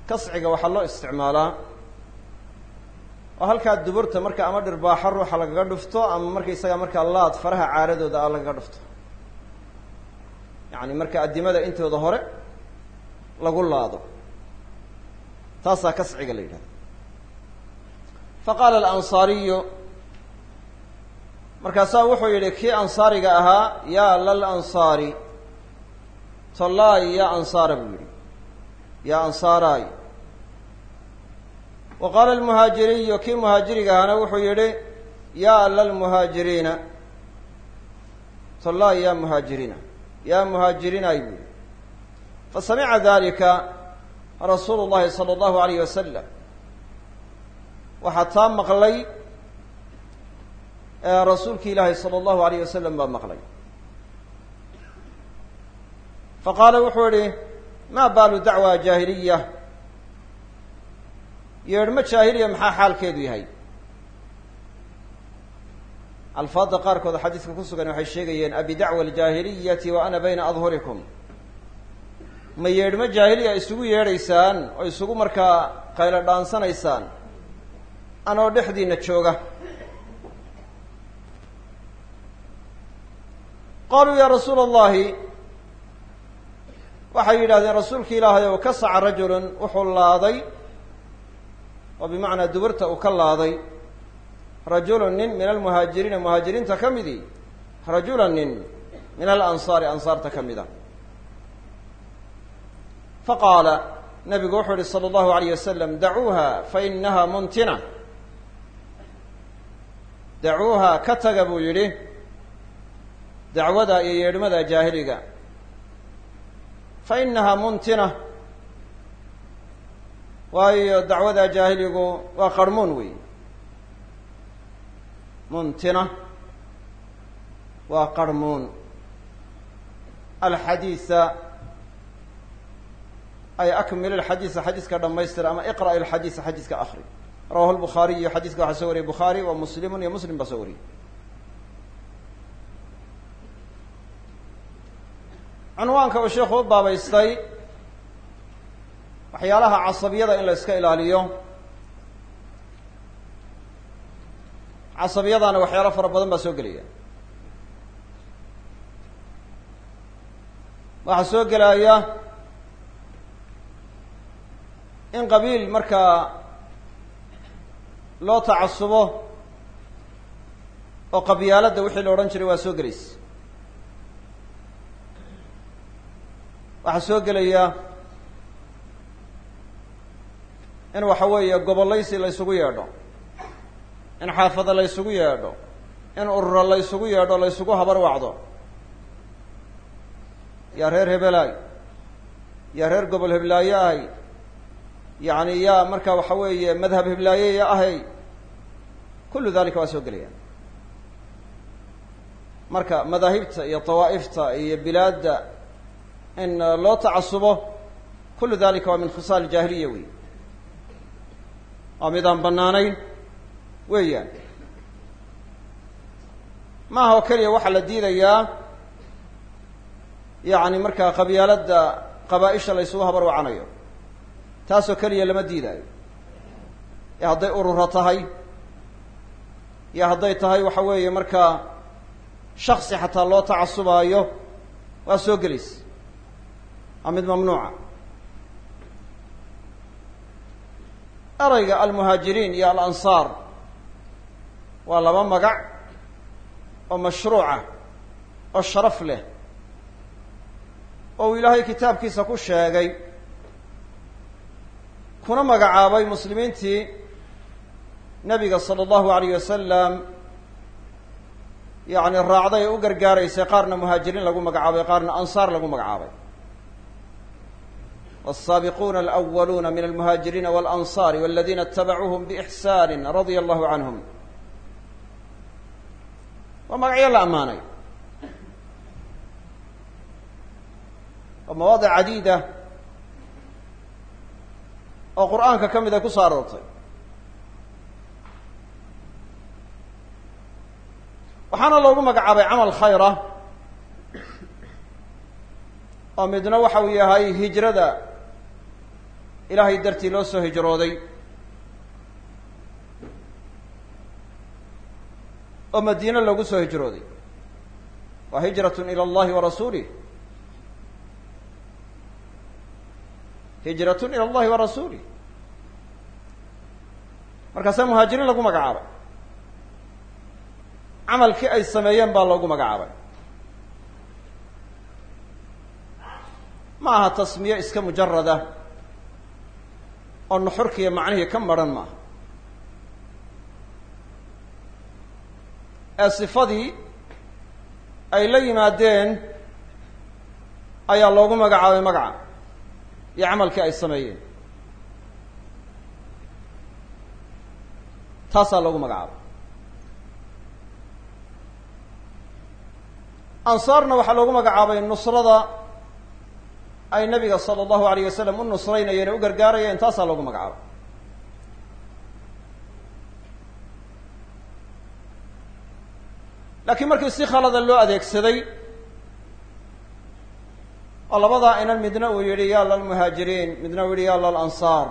Kasciga waxaa loo isticmaalaa oo halkaa duburta marka ama dhirbaaxo ruuxa lagaga dhufto ama markaysaga markaa laad faraha caaradooda a lagaga dhufto. Yacni marka addimada intooda hore lagu laado taasaa kasciga la yidhahda. Faqaala alansaariyu markaasaa wuxuu yidhi kii ansaariga ahaa yaa lalansaari. Tollaay yaa ansaara buu yidhi. Yaa ansaaraay. Wa qaala almuhaajiriyu kii muhaajiriga ahaana wuxuu yidhi yaa lalmuhaajiriina. Tollaay yaa muhaajiriina. Yaa muhaajiriinaay buu yidhi. Fasamica dalika rasuulu llahi sala allahu alayh wasalam waxaa taa maqlay rasuulki ilaahi sala allahu alayh wasalam baa maqlay. Faqaala wuxuu yihi maa baalu dacwa jaahiliya? Yeedhmo jaahiliya maxaa xaalkeedu yahay? Alfaadda qaarkooda xadiiska ku sugan waxay sheegayeen abidacwa aljaahiliyati wa ana bayna adhurikum ma yeedhmo jaahiliya isugu yeedhaysaan oo isugu markaa qaylo dhaansanaysaan? Anoo dhexdiina jooga. Qaaluu yaa rasuula allahi waxay yidhahdeen rasuulki ilaahay ow kasaca rajulun wuxuu laaday oo bimacnaa duburta uu ka laaday rajulun nin min almuhaajiriina muhaajiriinta ka midii rajula nin min alansaari ansaarta ka mid a faqaala nabigu wuxuu yihi sala allahu alayh wasalam dacuuha fa inaha muntina dacuuha ka taga buu yidhi dacwada iyo yeedhmada jaahiliga fa inahaa muntina waayo dacwada jaahiligu waa qarmuun wey muntina waa qarmuun ay akmil alxadiisa xadiiska dhamaystir ama iqra' alxadiisa xadiiska akri rawahu lbukhaariyu xadiiska waxaa soo wariyay bukhaari wa muslimun iyo muslim baa soo wariyay cunwaanka uu sheikhu u baabaystay waxyaalaha casabiyada in la iska ilaaliyo casabiyadaana waxyaalo fara badan baa soo gelaya waxaa soo gelaya in qabiil markaa loo tacasubo oo qabyaaladda wixii la odhan jiray waa soo gelaysa. Waxaa soo gelaya in waxa weeye gobollaysi la ysugu yeedho in xaafada la ysugu yeedho in ururo la ysugu yeedho la ysugu habar wacdo. Yaa reer hebelaay yaa reer gobol heblaaye ahay yacni yaa marka waxa weeye madhab heblaaye ya ahay kullu dalika waa soo gelaya marka madaahibta iyo dawaa'ifta iyo bilaadda in loo tacasubo kullu dalika waa min khisaal jaahiliya wey waa mid aan bannaanayn weeyaan. Maaha oo keliya waxaa la diidayaa yacni markaa qabyaaladda qabaa-isha la ysugu habar wacanayo taasoo keliya lama diidaayo. Ee hadday ururo tahay iyo hadday tahay waxa weeye markaa shaksi xataa loo tacasubaayo waa soo gelaysa. Waa mid mamnuuca. Erayga almuhaajiriin iyo alansaar waa laba magac oo mashruuca oo sharaf leh oo uu ilaahay kitaabkiisa ku sheegay kuna magacaabay muslimiintii nebiga sala allahu alayh wasalam yacni raacday ee u gargaaraysay qaarna muhaajiriin lagu magacaabay qaarna ansaar lagu magacaabay والsaabiquna alأwaluna min almuhaajiriina walanصari waladina اtabacuuhm bإxsani radia allahu canhum waa magacyo la ammaanay oo mawaadic cadiida oo qur'aanka ka mida ku soo aroortay. Waxaana loogu magacaabay camal khayra oo midna waxa uu yahay hijrada ilaahay dartii loo soo hijrooday oo madiine loogu soo hijrooday. Waa hijrat ilى اllahi wa rasuulih hijrat ilى اllahi wa rasuulih markaasaa muhaajiriin lagu magacaabay. Camalkii ay sameeyeen baa loogu magacaabay. Ma aha tasmiye iska mujarada oo nuxurkiiyo macnihii ka maran maaha. Ee sifadii ay la yimaadeen ayaa loogu magacaabay magaca iyo camalkii ay sameeyeen. Taasaa loogu magacaabay. Ansaarna waxaa loogu magacaabay nusrada ay nabiga sala allahu alayh wasalam u nusraynayeen o u gargaarayeen taasaa loogu magacaabay. Laakiin markii si khalada loo adeegsaday oo labadaa inan midna uu yidhi ya lalmuhaajiriin midna uu yidhi ya lalansaar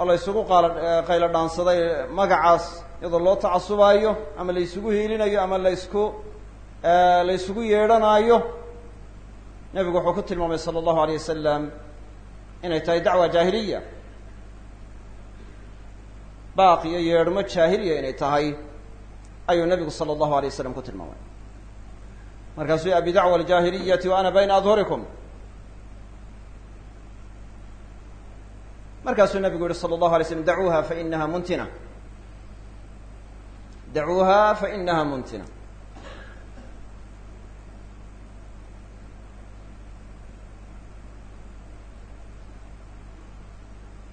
oo la ysugu qaala qaylo dhaansaday magacaas iyadoo loo tacasubaayo ama la ysugu hiilinayo ama la ysku la ysugu yeedhanaayo. Nebigu wuxuu ku tilmaamay sala allahu alayh wasalam inay tahay dacwa jaahiliya. Baaq iyo yeedhmo jaahiliya inay tahay ayuu nebigu sala allahu alayh wasalam ku tilmaamay markaasuu abi dacwa aljaahiliyati wa ana bayna adhurikum. Markaasuu nebigu yihi sala allahu alay slam dacuuha fa inaha muntina. Dacuuha fainaha muntina.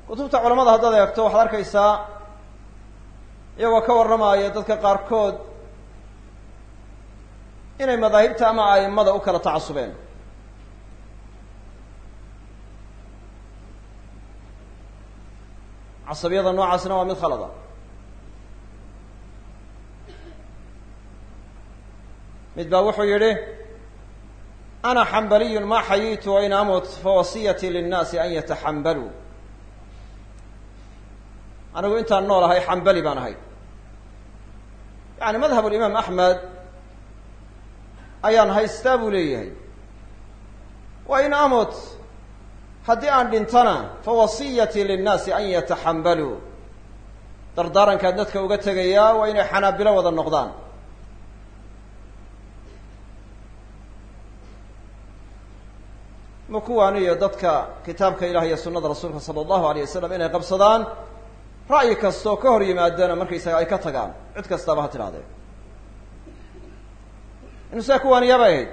Kutubta culamada haddaad eegto waxaad arkaysaa iyagoo ka warramaya dadka qaarkood inay madaahibta ama a'immada u kala tacasubeen. Casabiyada noocaasna waa mid khalada. Mid baa wuxuu yidhi ana xambaliyun ma xayiitu wain amut fawasiyatii linnaasi an yataxambaluu anigu intaan nool ahay xambali baan ahay. Yani madhab limaam axmed ayaan haystaa buu leeyahay. Wa in amut haddii aan dhintana fawasiyatii linnaasi an yataxambaluu dardaarankaad dadka uga tegayaa waa inay xanaabilo wada noqdaan. Ma kuwaaniyo dadka kitaabka ilah iyo sunada rasuulka sala allahu alayh wasalam inay qabsadaan? Ra'yi kastoo ka hor yimaadana markaysaga ay ka tagaan. Cid kastaba ha tidhahdeen inu saa kuwaaniyaabay ahayd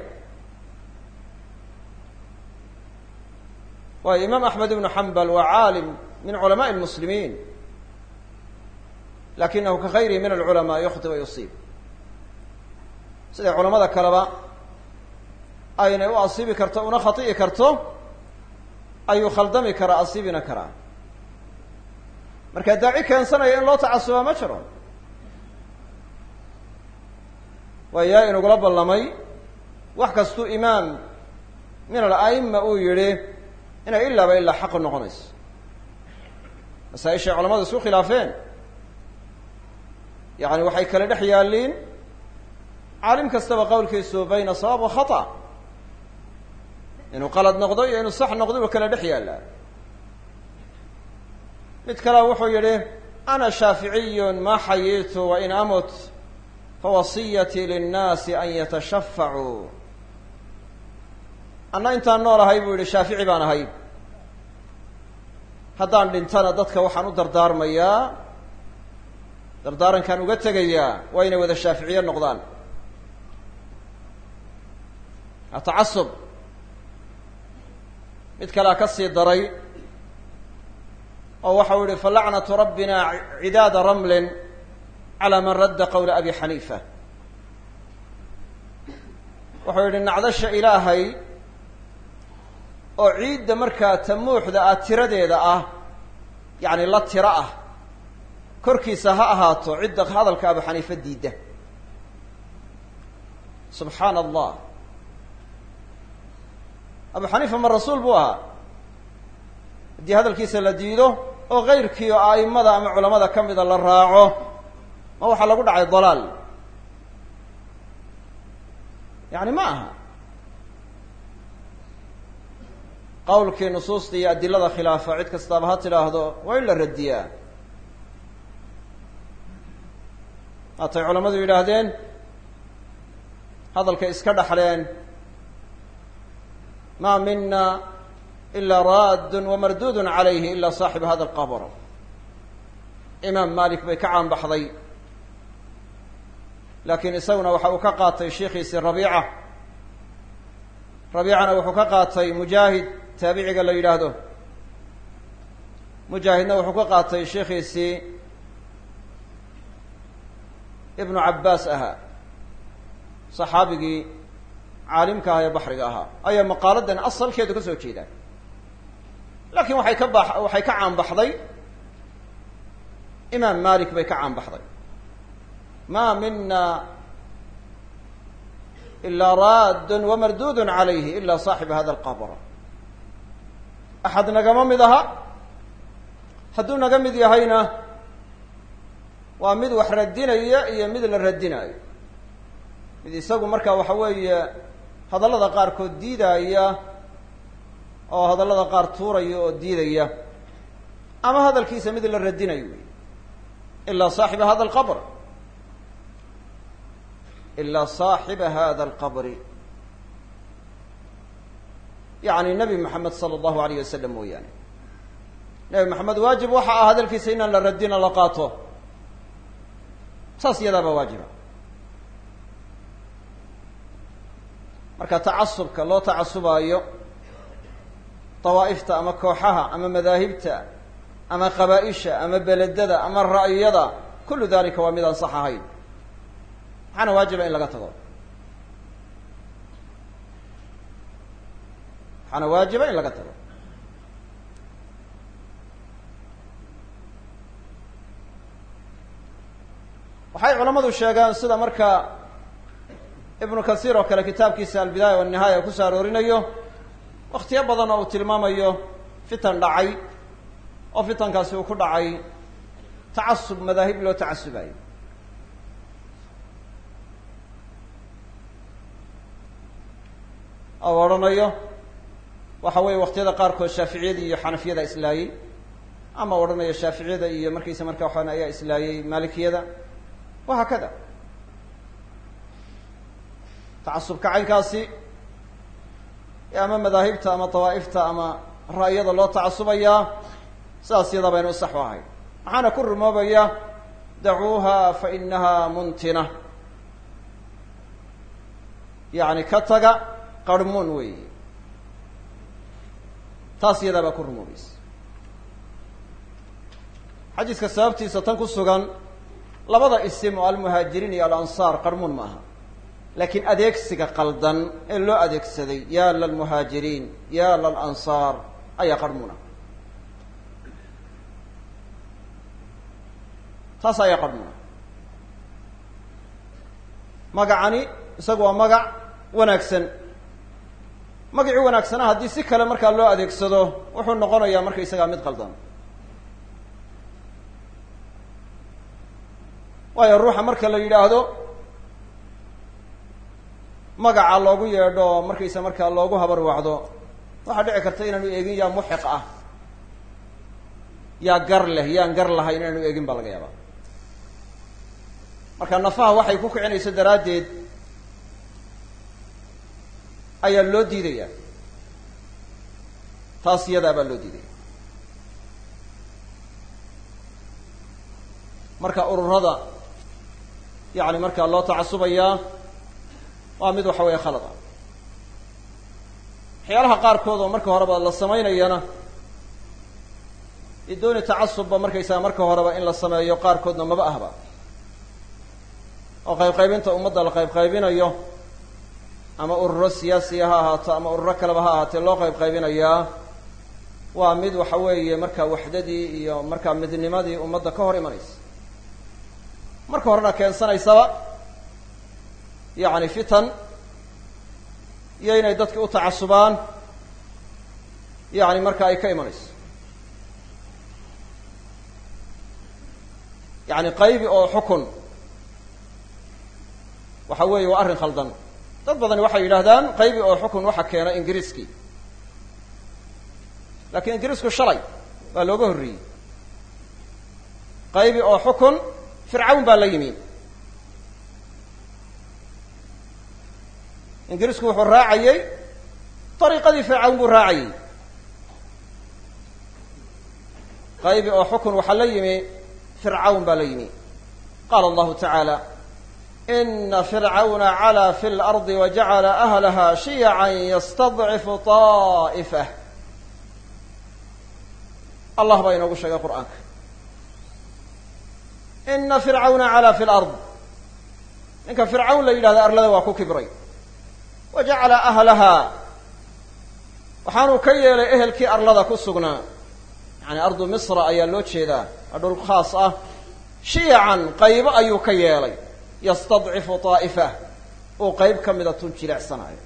waayo imaam axmed ibnu xambal waa caalim min culamaءi اlmuslimiin lakinahu ka gayrihi min alculamaa yukhti wa yusiib. Siday culamada kaleba aynay u asiibi karto una khati'i karto ayuu khaldami karaa asiibina karaa. Marka daaci keensanaya in loo tacasubaa ma jiro waayaa inugula ballamay. Wax kastuu imaam min ala'ima uu yidhi inay ilaaba ilaa xaq noqonayso masaa-ishay culamadu isku khilaafeen. Yani waxay kala dhex yaalliin. Caalim kastaba qowlkiisu bayna sawaab wa khata. Inuu qalad noqdo iyo inuu sax noqdo uu kala dhex yaallaa. Mid kalea wuxuu yidhi ana shaaficiyun ma xayiitu wain amut fawasiyatii linnaasi an yatashafacuu anna intaan nool ahay buu yihi shaafici baan ahay haddaan dhintana dadka waxaan u dardaarmayaa dardaarankaan uga tegayaa waa inay wada shaaficiye noqdaan atacasub mid kalea ka sii daray oo waxau yihi falacnatu rabbina cidaada ramlin calaa man radda qowla abi xaniifa wuxuu yihi nacdasha ilaahay oo ciidda markaa tamuuxda ah tiradeeda ah yacni la tiro ah korkiisa ha ahaato cidda hadalka abu xaniifa diidda subxaana allah abu xaniifa ma rasuul buu ahaa haddii hadalkiisa la diido oo kayrkii oo a'imada ama culamada ka mida la raaco ma waxaa lagu dhacay dalaal. Yani ma aha. Qawlkii nusuusta iyo adilada khilaafa cid kastaaba ha tidhaahdo waa in la radiyaa. Haatay culamadu yidhaahdeen hadalkay iska dhaxleen ma mina ila raddun wamardudun calayhi ila saaxibu hada alqabr imaam malik bay ka caanbaxday laakiin isaguna waxa uu ka qaatay sheikhiisii rabiica. Rabiicana wuxuu ka qaatay mujaahid taabiciga la yidhaahdo. Mujaahidna wuxuu ka qaatay sheikhiisii ibnu cabbaas ahaa saxaabigii caalimka ee baxriga ahaa ayaa maqaaladan asalkeedu ka soo jeedaan laakiin waxay ka ba waxay ka caanbaxday. Imaam malik bay ka caanbaxday ma mina ilaa raddun wamardudun calayhi ila saaxiba hada alqabr. Axad nagama mid aha? Hadduu naga mid yahayna waa mid wax radinaya iyo mid la radinayo mid isagu marka waxa weeye hadallada qaarkood diidaya oo hadallada qaar tuuraya oo diidaya. Ama hadalkiisa mid la radinayo ilaa saaxiba hada alqabr ilaa saaxiba hada alqabri yacni nebi maxamed sala allahu alayh wasalam mooyaane nebi maxamed waajib waxa ah hadalkiisa inaan la radina la qaato saas iyadaaba waajiba marka tacasubka loo tacasubaayo dawaa'ifta ama kooxaha ama madaahibta ama qabaa-isha ama beledada ama ra'yada kullu dalika waa mid aan sax ahayn maxaana waajiba in laga tago. waxaana waajiba in laga tago. waxay culammadu sheegaan sida marka ibnu kasiir oo kale kitaabkiisa albidaaya walnihaaya ku soo aroorinayo waktiyo badan oo uu tilmaamayo fitan dhacay oo fitankaasi uu ku dhacay tacasub madaahib loo tacasubayo oo odhanayo waxa weeye waktiyada qaarkood shaaficiyada iyo xanafiyada islaayey ama odhanayo shaaficiyada iyo markaysa marka waxaan ayaa islaayey maalikiyada wahaakada tacasubka caynkaasi ama madaahibta ama dawaa'ifta ama ra'yada loo tacasubayaa sidaas yadaa baynu u sax u ahay. Maxaana ku rumoobaya dacuuha fa inaha muntina. Yacni ka taga qarmuun weeyi taas iyadaa baa ku rumoobaysa xadiiska sababtiisa tan ku sugan labada isim oo almuhaajiriin iyo alansaar qarmuun ma aha laakiin adeegsiga qaldan ee loo adeegsaday ya lalmuhaajiriin ya lalansaar ayaa qarmuuna taas ayaa qarmuuna magacani isagu waa magac wanaagsan magacii wanaagsana haddii si kale markaa loo adeegsado wuxuu noqonayaa marka isagaa mid qaldan waayo ruuxa marka la yidhaahdo magaca loogu yeedho markaysa markaa loogu habar wacdo waxaa dhici karta inaanu eegin yaa muxiq ah. Yaa gar leh yaan gar lahayn inaanu eegin baa laga yaabaa. Marka nafaha waxay ku kicinayso daraaddeed ayaa loo diidaya taas iyadaa baa loo diidaya marka ururada yacni markaa loo tacasubayaa waa mid waxa weeye khalad ah. Waxyaalaha qaarkood oo marka horeba la samaynayana idooni tacasubba markaysaga marka horeba in la sameeyo qaarkoodna maba ahba. Oo qaybqaybinta ummadda la qaybqaybinayo ama ururo siyaasiya ha ahaato ama ururo kaleba ha ahaatee loo qaybqaybinayaa waa mid waxa weeye markaa waxdadii iyo markaa midnimadii ummadda ka hor imanaysa. Marka horena keensanaysaba yacni fitan iyo inay dadki u tacasubaan yacni marka ay ka imanayso. Yacni qaybi oo xukun waxa weeye waa arrin khaldan dad badani waxay yidhaahdaan qaybi oo xukun waxa keena ingiriiskii. Laakiin ingiriisku shalay baa looga horreeyey qaybi oo xukun fircawn baa la yimi ingiriisku wuxuu raacayey dariiqadii fircawn buu raacayey. Qaybi oo xukun waxaa la yimi fircawn baa la yimi. Qaala allahu tacaala ina fircawna calaa fi lardi wajacala ahlaha shiyacan yastadcifu طaa'ifah allah baa inoogu sheegay qur'aanka ina fircawna calaa fi lard ninka fircawn la yidhahda arlada waa ku kibray wa jacala ahlahaa waxaanuu ka yeelay ehelkii arlada ku sugnaa yani ardu misra ayaa loo jeedaa waa dhul khaas ah shiyacan qaybo ayuu ka yeelay yastadcifu طaa'ifah uu qayb ka mida tun jileecsanayo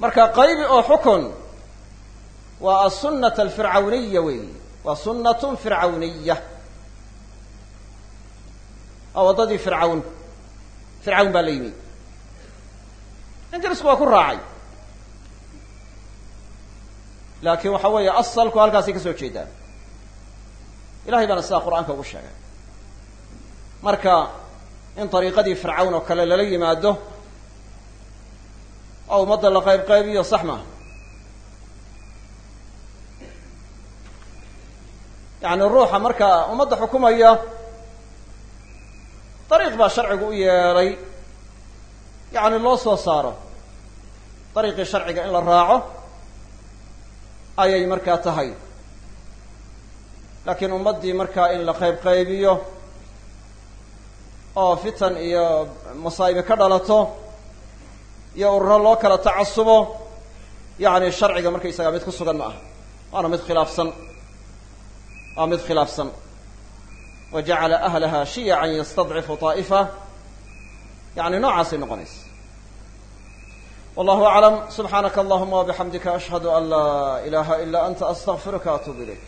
marka qaybi oo xukun waa asunat alfircawniya weeyi waa sunnatun fircawniya. Waa waddadii fircawn fircawn baa la yimi. Ingiriisku waa ku raacay. Laakiin waxa weeye asalku halkaasay ka soo jeedaan ilahay baana sidaa qur'aanka ugu sheegay. Marka in dariiqadii fircawn oo kale lala yimaado oo ummadda la qayb qaybiyo sax maaha. Yacni ruuxa markaa ummadda xukumaya dariiq baa sharcigu u yeelay. Yacni loo soo saaro dariiqii sharciga in la raaco ayay markaa tahay laakiin ummaddii markaa in la qayb qaybiyo oo fitan iyo masaa'ibi ka dhalato iyo ururo loo kala tacasubo yacni sharciga markaysaga mid ku sugan ma aha. Waana mid khilaafsan. Waa mid khilaafsan. Wa jacala ahlaha shiyacan yastadcifu طaa'ifa yani noocaasay noqonaysa. Wallahu aclam subxaanaka allahuma wabixamdika ashhadu an laa ilaha ila anta astaqfiruka atub ilayk